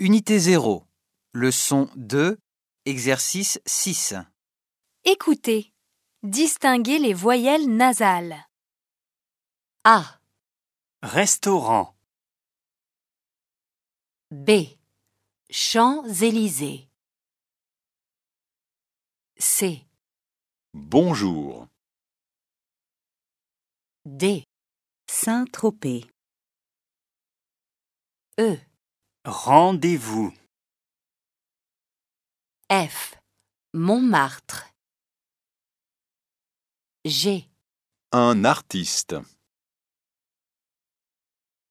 Unité 0. Leçon 2. Exercice 6. Écoutez. Distinguez les voyelles nasales. A, Restaurant. B, Champs-Élysées. C, Bonjour. D, Saint-Tropez. E, Rendez-vous. F, Montmartre. G, Un artiste.